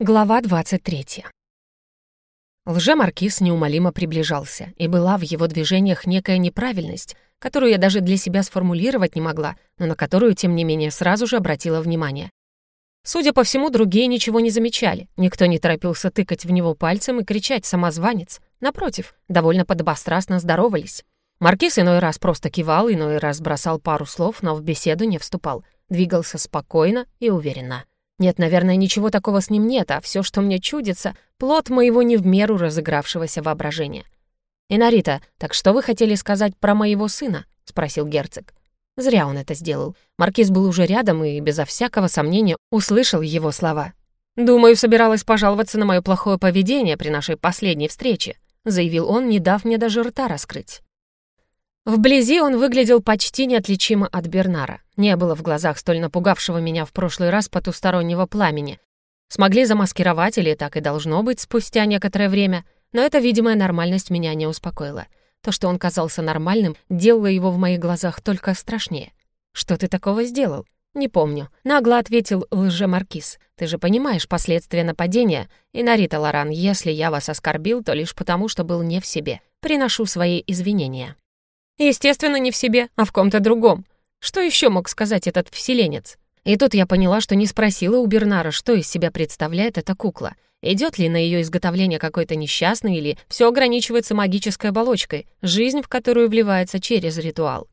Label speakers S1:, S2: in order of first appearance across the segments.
S1: Глава 23. Лже-маркиз неумолимо приближался, и была в его движениях некая неправильность, которую я даже для себя сформулировать не могла, но на которую, тем не менее, сразу же обратила внимание. Судя по всему, другие ничего не замечали, никто не торопился тыкать в него пальцем и кричать «самозванец». Напротив, довольно подобострастно здоровались. Маркиз иной раз просто кивал, иной раз бросал пару слов, но в беседу не вступал, двигался спокойно и уверенно. Нет, наверное, ничего такого с ним нет, а все, что мне чудится, плод моего не в меру разыгравшегося воображения. «Инарита, так что вы хотели сказать про моего сына?» — спросил герцог. Зря он это сделал. Маркиз был уже рядом и, безо всякого сомнения, услышал его слова. «Думаю, собиралась пожаловаться на мое плохое поведение при нашей последней встрече», заявил он, не дав мне даже рта раскрыть. Вблизи он выглядел почти неотличимо от Бернара. Не было в глазах столь напугавшего меня в прошлый раз потустороннего пламени. Смогли замаскировать, или так и должно быть, спустя некоторое время, но эта видимая нормальность меня не успокоила. То, что он казался нормальным, делало его в моих глазах только страшнее. «Что ты такого сделал?» «Не помню», — нагло ответил лже-маркиз. «Ты же понимаешь последствия нападения, и Нарита Лоран, если я вас оскорбил, то лишь потому, что был не в себе. Приношу свои извинения». Естественно, не в себе, а в ком-то другом. Что еще мог сказать этот вселенец? И тут я поняла, что не спросила у Бернара, что из себя представляет эта кукла. Идет ли на ее изготовление какой-то несчастный или все ограничивается магической оболочкой, жизнь в которую вливается через ритуал.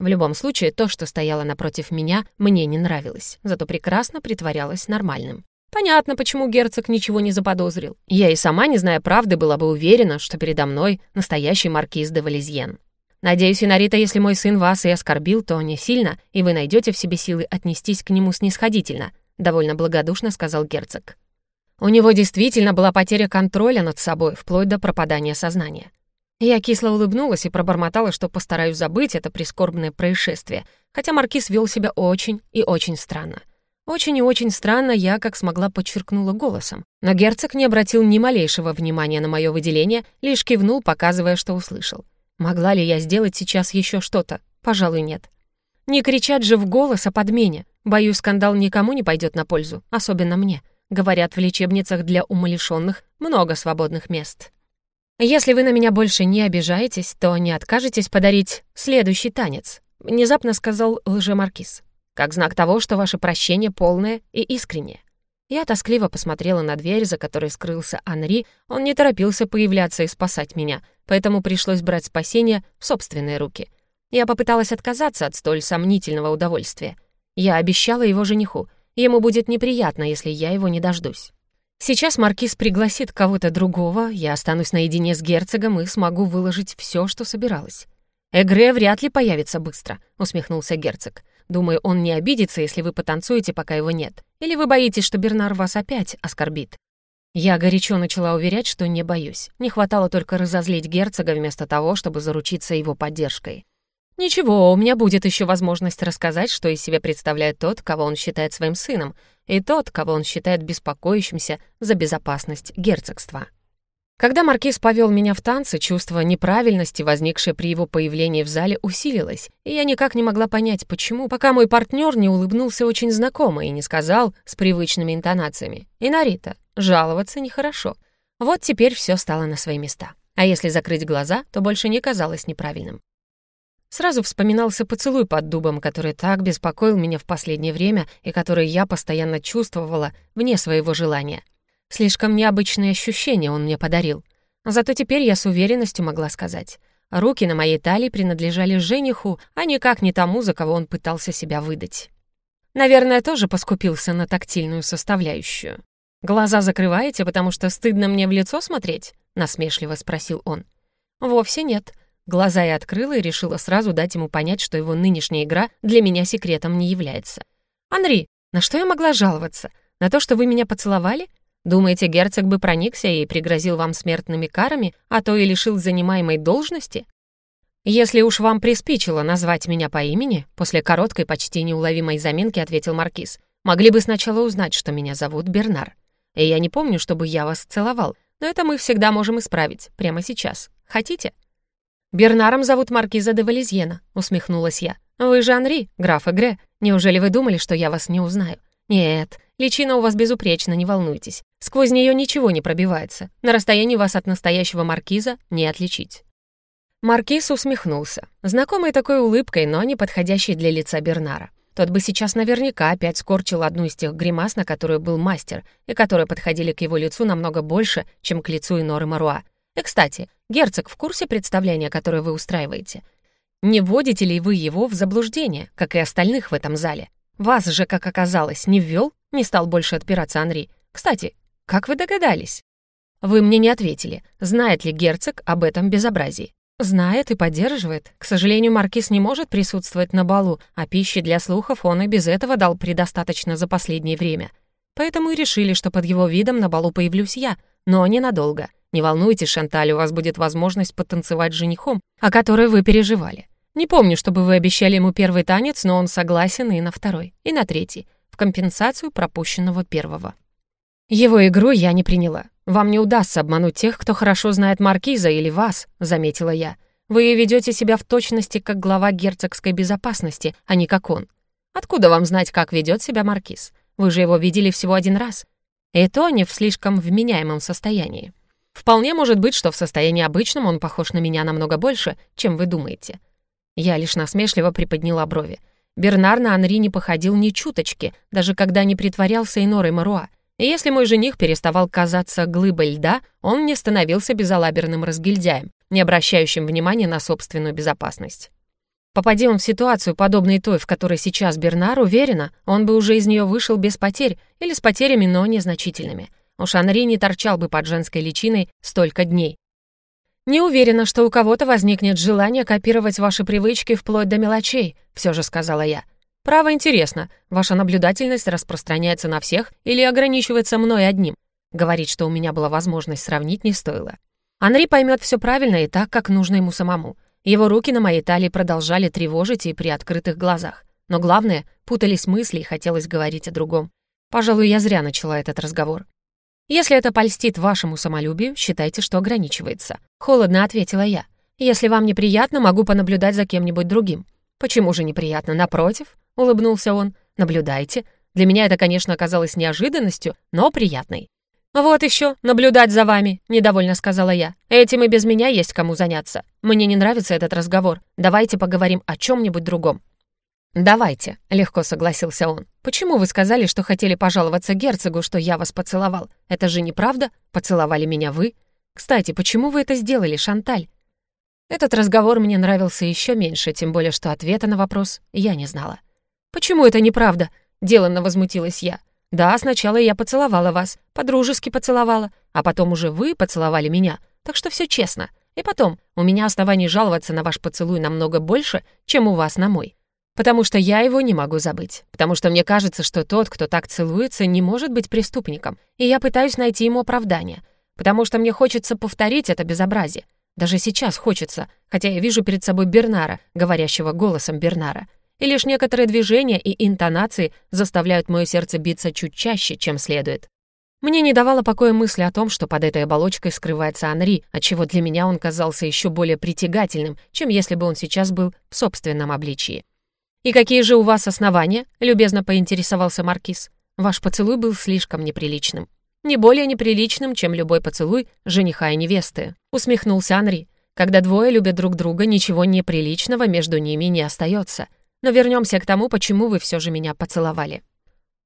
S1: В любом случае, то, что стояло напротив меня, мне не нравилось, зато прекрасно притворялось нормальным. Понятно, почему герцог ничего не заподозрил. Я и сама, не зная правды, была бы уверена, что передо мной настоящий маркиз де Валезьен. Надеюсь, Инарита, если мой сын вас и оскорбил, то не сильно, и вы найдете в себе силы отнестись к нему снисходительно», — довольно благодушно сказал герцог. У него действительно была потеря контроля над собой, вплоть до пропадания сознания. Я кисло улыбнулась и пробормотала, что постараюсь забыть это прискорбное происшествие, хотя Маркиз вел себя очень и очень странно. Очень и очень странно я, как смогла, подчеркнула голосом. Но герцог не обратил ни малейшего внимания на мое выделение, лишь кивнул, показывая, что услышал. Могла ли я сделать сейчас еще что-то? Пожалуй, нет. Не кричать же в голос о подмене. Боюсь, скандал никому не пойдет на пользу, особенно мне. Говорят, в лечебницах для умалишенных много свободных мест. Если вы на меня больше не обижаетесь, то не откажетесь подарить следующий танец, внезапно сказал лжемаркиз. Как знак того, что ваше прощение полное и искреннее. Я тоскливо посмотрела на дверь, за которой скрылся Анри. Он не торопился появляться и спасать меня, поэтому пришлось брать спасение в собственные руки. Я попыталась отказаться от столь сомнительного удовольствия. Я обещала его жениху. Ему будет неприятно, если я его не дождусь. Сейчас маркиз пригласит кого-то другого, я останусь наедине с герцогом и смогу выложить все, что собиралась. «Эгре вряд ли появится быстро», — усмехнулся герцог. «Думаю, он не обидится, если вы потанцуете, пока его нет. Или вы боитесь, что Бернар вас опять оскорбит?» Я горячо начала уверять, что не боюсь. Не хватало только разозлить герцога вместо того, чтобы заручиться его поддержкой. «Ничего, у меня будет еще возможность рассказать, что из себя представляет тот, кого он считает своим сыном, и тот, кого он считает беспокоящимся за безопасность герцогства». Когда маркиз повел меня в танцы, чувство неправильности, возникшее при его появлении в зале, усилилось, и я никак не могла понять, почему, пока мой партнер не улыбнулся очень знакомо и не сказал с привычными интонациями «Инарита, жаловаться нехорошо». Вот теперь все стало на свои места. А если закрыть глаза, то больше не казалось неправильным. Сразу вспоминался поцелуй под дубом, который так беспокоил меня в последнее время и который я постоянно чувствовала вне своего желания — Слишком необычные ощущения он мне подарил. Зато теперь я с уверенностью могла сказать. Руки на моей талии принадлежали жениху, а никак не тому, за кого он пытался себя выдать. Наверное, тоже поскупился на тактильную составляющую. «Глаза закрываете, потому что стыдно мне в лицо смотреть?» — насмешливо спросил он. «Вовсе нет». Глаза я открыла и решила сразу дать ему понять, что его нынешняя игра для меня секретом не является. «Анри, на что я могла жаловаться? На то, что вы меня поцеловали? Думаете, герцог бы проникся и пригрозил вам смертными карами, а то и лишил занимаемой должности? Если уж вам приспичило назвать меня по имени, после короткой, почти неуловимой заминки ответил Маркиз, могли бы сначала узнать, что меня зовут Бернар. И я не помню, чтобы я вас целовал, но это мы всегда можем исправить, прямо сейчас. Хотите? «Бернаром зовут Маркиза де Валезьена», — усмехнулась я. «Вы же Анри, граф Эгре. Неужели вы думали, что я вас не узнаю? Нет, Личина у вас безупречна, не волнуйтесь. Сквозь нее ничего не пробивается. На расстоянии вас от настоящего маркиза не отличить». Маркиз усмехнулся. Знакомой такой улыбкой, но не подходящей для лица Бернара. Тот бы сейчас наверняка опять скорчил одну из тех гримас, на которую был мастер, и которые подходили к его лицу намного больше, чем к лицу Иноры Маруа. И, кстати, герцог в курсе представления, которое вы устраиваете? Не вводите ли вы его в заблуждение, как и остальных в этом зале? Вас же, как оказалось, не ввел, не стал больше отпираться Анри. Кстати, как вы догадались? Вы мне не ответили, знает ли герцог об этом безобразии. Знает и поддерживает. К сожалению, маркиз не может присутствовать на балу, а пищи для слухов он и без этого дал предостаточно за последнее время. Поэтому и решили, что под его видом на балу появлюсь я, но ненадолго. Не волнуйтесь, Шанталь, у вас будет возможность потанцевать с женихом, о которой вы переживали. Не помню, чтобы вы обещали ему первый танец, но он согласен и на второй, и на третий, компенсацию пропущенного первого. Его игру я не приняла. «Вам не удастся обмануть тех, кто хорошо знает Маркиза или вас», — заметила я. «Вы ведете себя в точности как глава герцогской безопасности, а не как он. Откуда вам знать, как ведет себя Маркиз? Вы же его видели всего один раз. И то не в слишком вменяемом состоянии. Вполне может быть, что в состоянии обычном он похож на меня намного больше, чем вы думаете». Я лишь насмешливо приподняла брови. Бернар на Анри не походил ни чуточки, даже когда не притворялся Инорой Маруа. И если мой жених переставал казаться глыбой льда, он не становился безалаберным разгильдяем, не обращающим внимания на собственную безопасность. Попади он в ситуацию, подобной той, в которой сейчас Бернар, уверена, он бы уже из нее вышел без потерь или с потерями, но незначительными. Уж Анри не торчал бы под женской личиной столько дней. «Не уверена, что у кого-то возникнет желание копировать ваши привычки вплоть до мелочей», все же сказала я. Право интересно, ваша наблюдательность распространяется на всех или ограничивается мной одним? Говорить, что у меня была возможность сравнить, не стоило. Анри поймет все правильно и так, как нужно ему самому. Его руки на моей талии продолжали тревожить и при открытых глазах. Но главное, путались мысли и хотелось говорить о другом. Пожалуй, я зря начала этот разговор. «Если это польстит вашему самолюбию, считайте, что ограничивается». Холодно ответила я. «Если вам неприятно, могу понаблюдать за кем-нибудь другим». «Почему же неприятно? Напротив, улыбнулся он. «Наблюдайте. Для меня это, конечно, оказалось неожиданностью, но приятной». «Вот еще, наблюдать за вами», — недовольно сказала я. «Этим и без меня есть кому заняться. Мне не нравится этот разговор. Давайте поговорим о чем-нибудь другом». «Давайте», — легко согласился он. «Почему вы сказали, что хотели пожаловаться герцогу, что я вас поцеловал? Это же неправда? Поцеловали меня вы? Кстати, почему вы это сделали, Шанталь?» Этот разговор мне нравился еще меньше, тем более, что ответа на вопрос я не знала. «Почему это неправда?» — деланно возмутилась я. «Да, сначала я поцеловала вас, подружески поцеловала, а потом уже вы поцеловали меня, так что все честно. И потом, у меня оснований жаловаться на ваш поцелуй намного больше, чем у вас на мой. Потому что я его не могу забыть. Потому что мне кажется, что тот, кто так целуется, не может быть преступником, и я пытаюсь найти ему оправдание. Потому что мне хочется повторить это безобразие. Даже сейчас хочется, хотя я вижу перед собой Бернара, говорящего голосом Бернара и лишь некоторые движения и интонации заставляют мое сердце биться чуть чаще, чем следует. Мне не давала покоя мысли о том, что под этой оболочкой скрывается Анри, отчего для меня он казался еще более притягательным, чем если бы он сейчас был в собственном обличии. «И какие же у вас основания?» — любезно поинтересовался Маркиз. «Ваш поцелуй был слишком неприличным». «Не более неприличным, чем любой поцелуй жениха и невесты», — усмехнулся Анри. «Когда двое любят друг друга, ничего неприличного между ними не остается. Но вернемся к тому, почему вы все же меня поцеловали.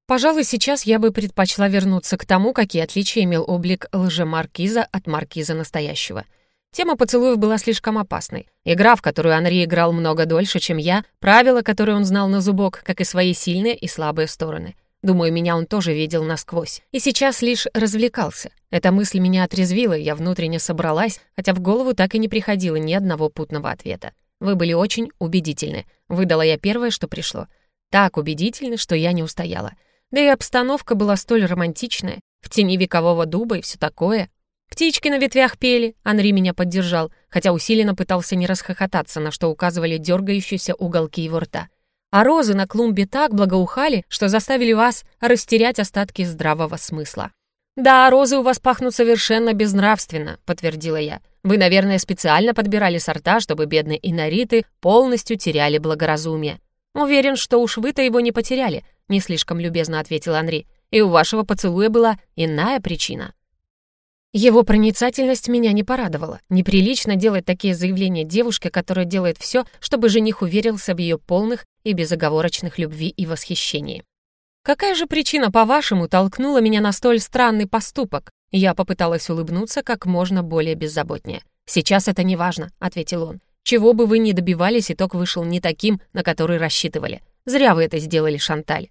S1: Пожалуй, сейчас я бы предпочла вернуться к тому, какие отличия имел облик лже-маркиза от маркиза настоящего. Тема поцелуев была слишком опасной. Игра, в которую Анри играл много дольше, чем я, правила, которые он знал на зубок, как и свои сильные и слабые стороны. Думаю, меня он тоже видел насквозь. И сейчас лишь развлекался. Эта мысль меня отрезвила, я внутренне собралась, хотя в голову так и не приходило ни одного путного ответа. Вы были очень убедительны. Выдала я первое, что пришло. Так убедительны, что я не устояла. Да и обстановка была столь романтичная. В тени векового дуба и все такое. Птички на ветвях пели, Анри меня поддержал, хотя усиленно пытался не расхохотаться, на что указывали дергающиеся уголки его рта. А розы на клумбе так благоухали, что заставили вас растерять остатки здравого смысла. «Да, розы у вас пахнут совершенно безнравственно», — подтвердила я. «Вы, наверное, специально подбирали сорта, чтобы бедные инориты полностью теряли благоразумие». «Уверен, что уж вы-то его не потеряли», — не слишком любезно ответил Анри. и у вашего поцелуя была иная причина». Его проницательность меня не порадовала. Неприлично делать такие заявления девушке, которая делает все, чтобы жених уверился в ее полных и безоговорочных любви и восхищении. «Какая же причина, по-вашему, толкнула меня на столь странный поступок?» Я попыталась улыбнуться как можно более беззаботнее. «Сейчас это не важно», — ответил он. «Чего бы вы ни добивались, итог вышел не таким, на который рассчитывали. Зря вы это сделали, Шанталь».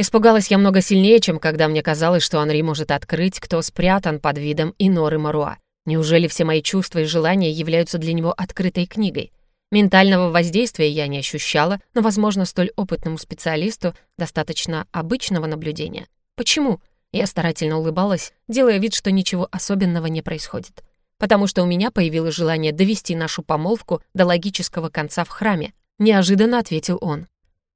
S1: Испугалась я много сильнее, чем когда мне казалось, что Анри может открыть, кто спрятан под видом Иноры Маруа. Неужели все мои чувства и желания являются для него открытой книгой? Ментального воздействия я не ощущала, но, возможно, столь опытному специалисту достаточно обычного наблюдения. Почему? Я старательно улыбалась, делая вид, что ничего особенного не происходит. Потому что у меня появилось желание довести нашу помолвку до логического конца в храме. Неожиданно ответил он.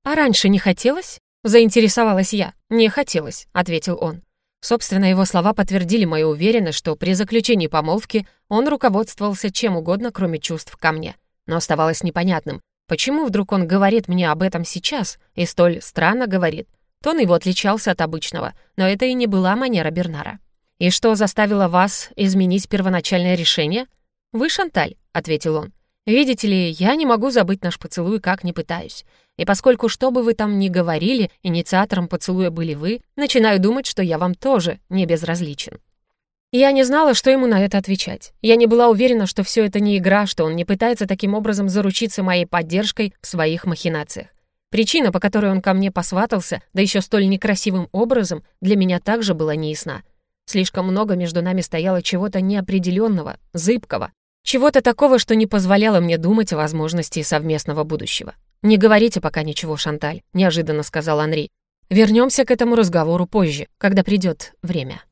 S1: «А раньше не хотелось?» Заинтересовалась я. «Не хотелось», — ответил он. Собственно, его слова подтвердили мою уверенность, что при заключении помолвки он руководствовался чем угодно, кроме чувств ко мне. Но оставалось непонятным, почему вдруг он говорит мне об этом сейчас и столь странно говорит. Тон его отличался от обычного, но это и не была манера Бернара. «И что заставило вас изменить первоначальное решение?» «Вы Шанталь», — ответил он. «Видите ли, я не могу забыть наш поцелуй, как не пытаюсь. И поскольку, что бы вы там ни говорили, инициатором поцелуя были вы, начинаю думать, что я вам тоже не безразличен». Я не знала, что ему на это отвечать. Я не была уверена, что все это не игра, что он не пытается таким образом заручиться моей поддержкой в своих махинациях. Причина, по которой он ко мне посватался, да еще столь некрасивым образом, для меня также была неясна. Слишком много между нами стояло чего-то неопределенного, зыбкого, чего-то такого, что не позволяло мне думать о возможности совместного будущего. «Не говорите пока ничего, Шанталь», — неожиданно сказал Анри. «Вернемся к этому разговору позже, когда придет время».